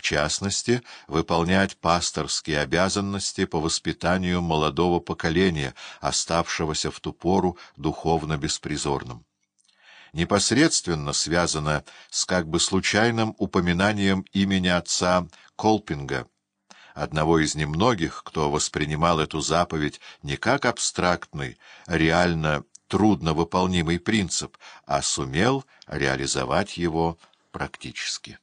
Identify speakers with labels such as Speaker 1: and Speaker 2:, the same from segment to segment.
Speaker 1: в частности, выполнять пасторские обязанности по воспитанию молодого поколения, оставшегося в ту пору духовно беспризорным. Непосредственно связано с как бы случайным упоминанием имени отца Колпинга, одного из немногих, кто воспринимал эту заповедь не как абстрактный, реально трудновыполнимый принцип, а сумел реализовать его практически.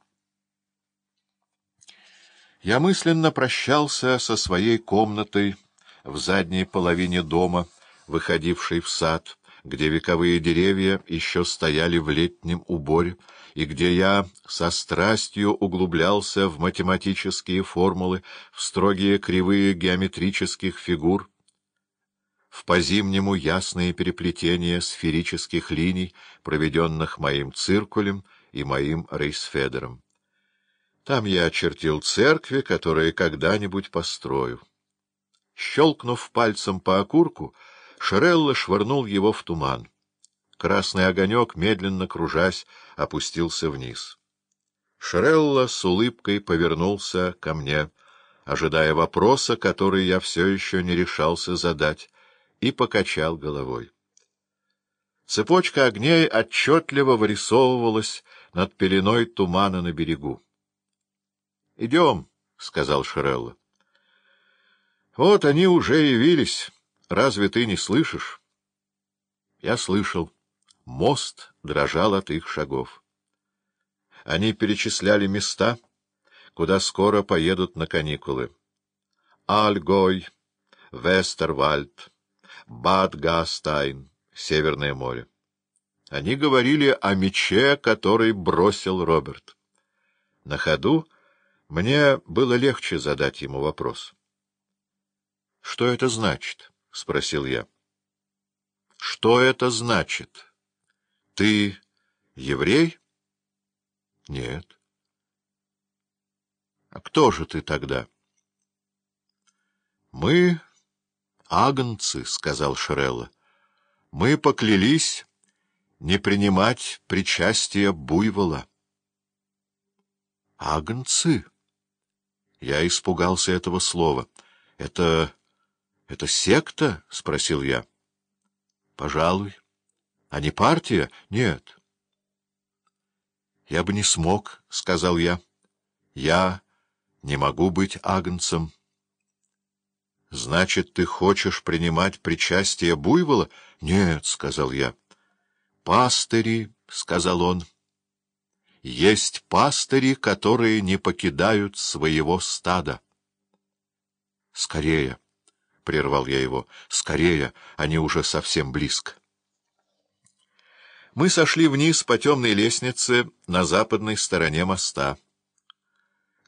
Speaker 1: Я мысленно прощался со своей комнатой в задней половине дома, выходившей в сад, где вековые деревья еще стояли в летнем уборе, и где я со страстью углублялся в математические формулы, в строгие кривые геометрических фигур, в по-зимнему ясные переплетения сферических линий, проведенных моим циркулем и моим рейсфедером. Там я очертил церкви, которые когда-нибудь построю. Щелкнув пальцем по окурку, Шерелла швырнул его в туман. Красный огонек, медленно кружась, опустился вниз. Шрелла с улыбкой повернулся ко мне, ожидая вопроса, который я все еще не решался задать, и покачал головой. Цепочка огней отчетливо вырисовывалась над пеленой тумана на берегу. — Идем, — сказал Шрелла. — Вот они уже явились. Разве ты не слышишь? Я слышал. Мост дрожал от их шагов. Они перечисляли места, куда скоро поедут на каникулы. Альгой, Вестервальд, Бад Гастайн, Северное море. Они говорили о мече, который бросил Роберт. На ходу мне было легче задать ему вопрос. — Что это значит? — спросил я. — Что это значит? — ты еврей? — Нет. — А кто же ты тогда? — Мы агнцы, — сказал Шрелла. — Мы поклялись не принимать причастия буйвола. — Агнцы? Я испугался этого слова. — Это... это секта? — спросил я. — Пожалуй. — а не партия? Нет. Я бы не смог, — сказал я. Я не могу быть агнцем. Значит, ты хочешь принимать причастие буйвола? Нет, — сказал я. Пастыри, — сказал он. Есть пастыри, которые не покидают своего стада. Скорее, — прервал я его, — скорее, они уже совсем близко. Мы сошли вниз по темной лестнице на западной стороне моста.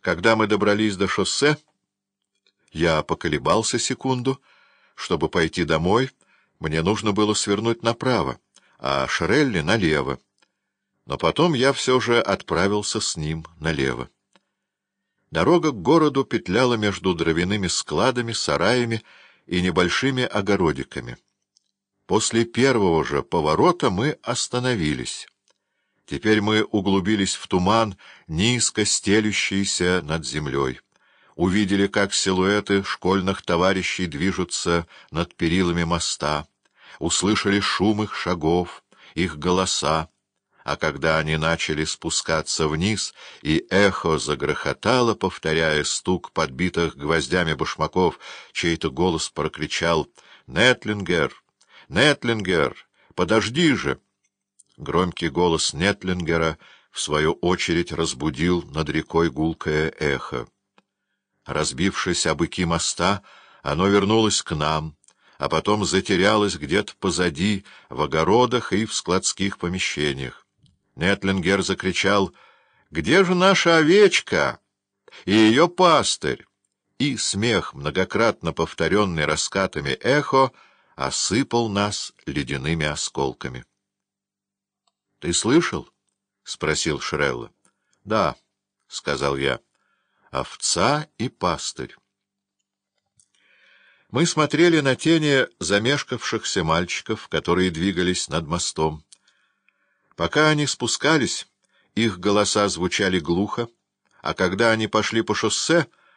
Speaker 1: Когда мы добрались до шоссе, я поколебался секунду. Чтобы пойти домой, мне нужно было свернуть направо, а Шрелли — налево. Но потом я все же отправился с ним налево. Дорога к городу петляла между дровяными складами, сараями и небольшими огородиками. После первого же поворота мы остановились. Теперь мы углубились в туман, низко стелющийся над землей. Увидели, как силуэты школьных товарищей движутся над перилами моста. Услышали шум их шагов, их голоса. А когда они начали спускаться вниз, и эхо загрохотало, повторяя стук подбитых гвоздями башмаков, чей-то голос прокричал «Нетлингер!» Нетлингер, подожди же! Громкий голос Нетлингера, в свою очередь, разбудил над рекой гулкое эхо. Разбившись о быки моста, оно вернулось к нам, а потом затерялось где-то позади, в огородах и в складских помещениях. Нетлингер закричал «Где же наша овечка и ее пастырь?» И смех, многократно повторенный раскатами эхо, — осыпал нас ледяными осколками. — Ты слышал? — спросил Шрелла. — Да, — сказал я. — Овца и пастырь. Мы смотрели на тени замешкавшихся мальчиков, которые двигались над мостом. Пока они спускались, их голоса звучали глухо, а когда они пошли по шоссе,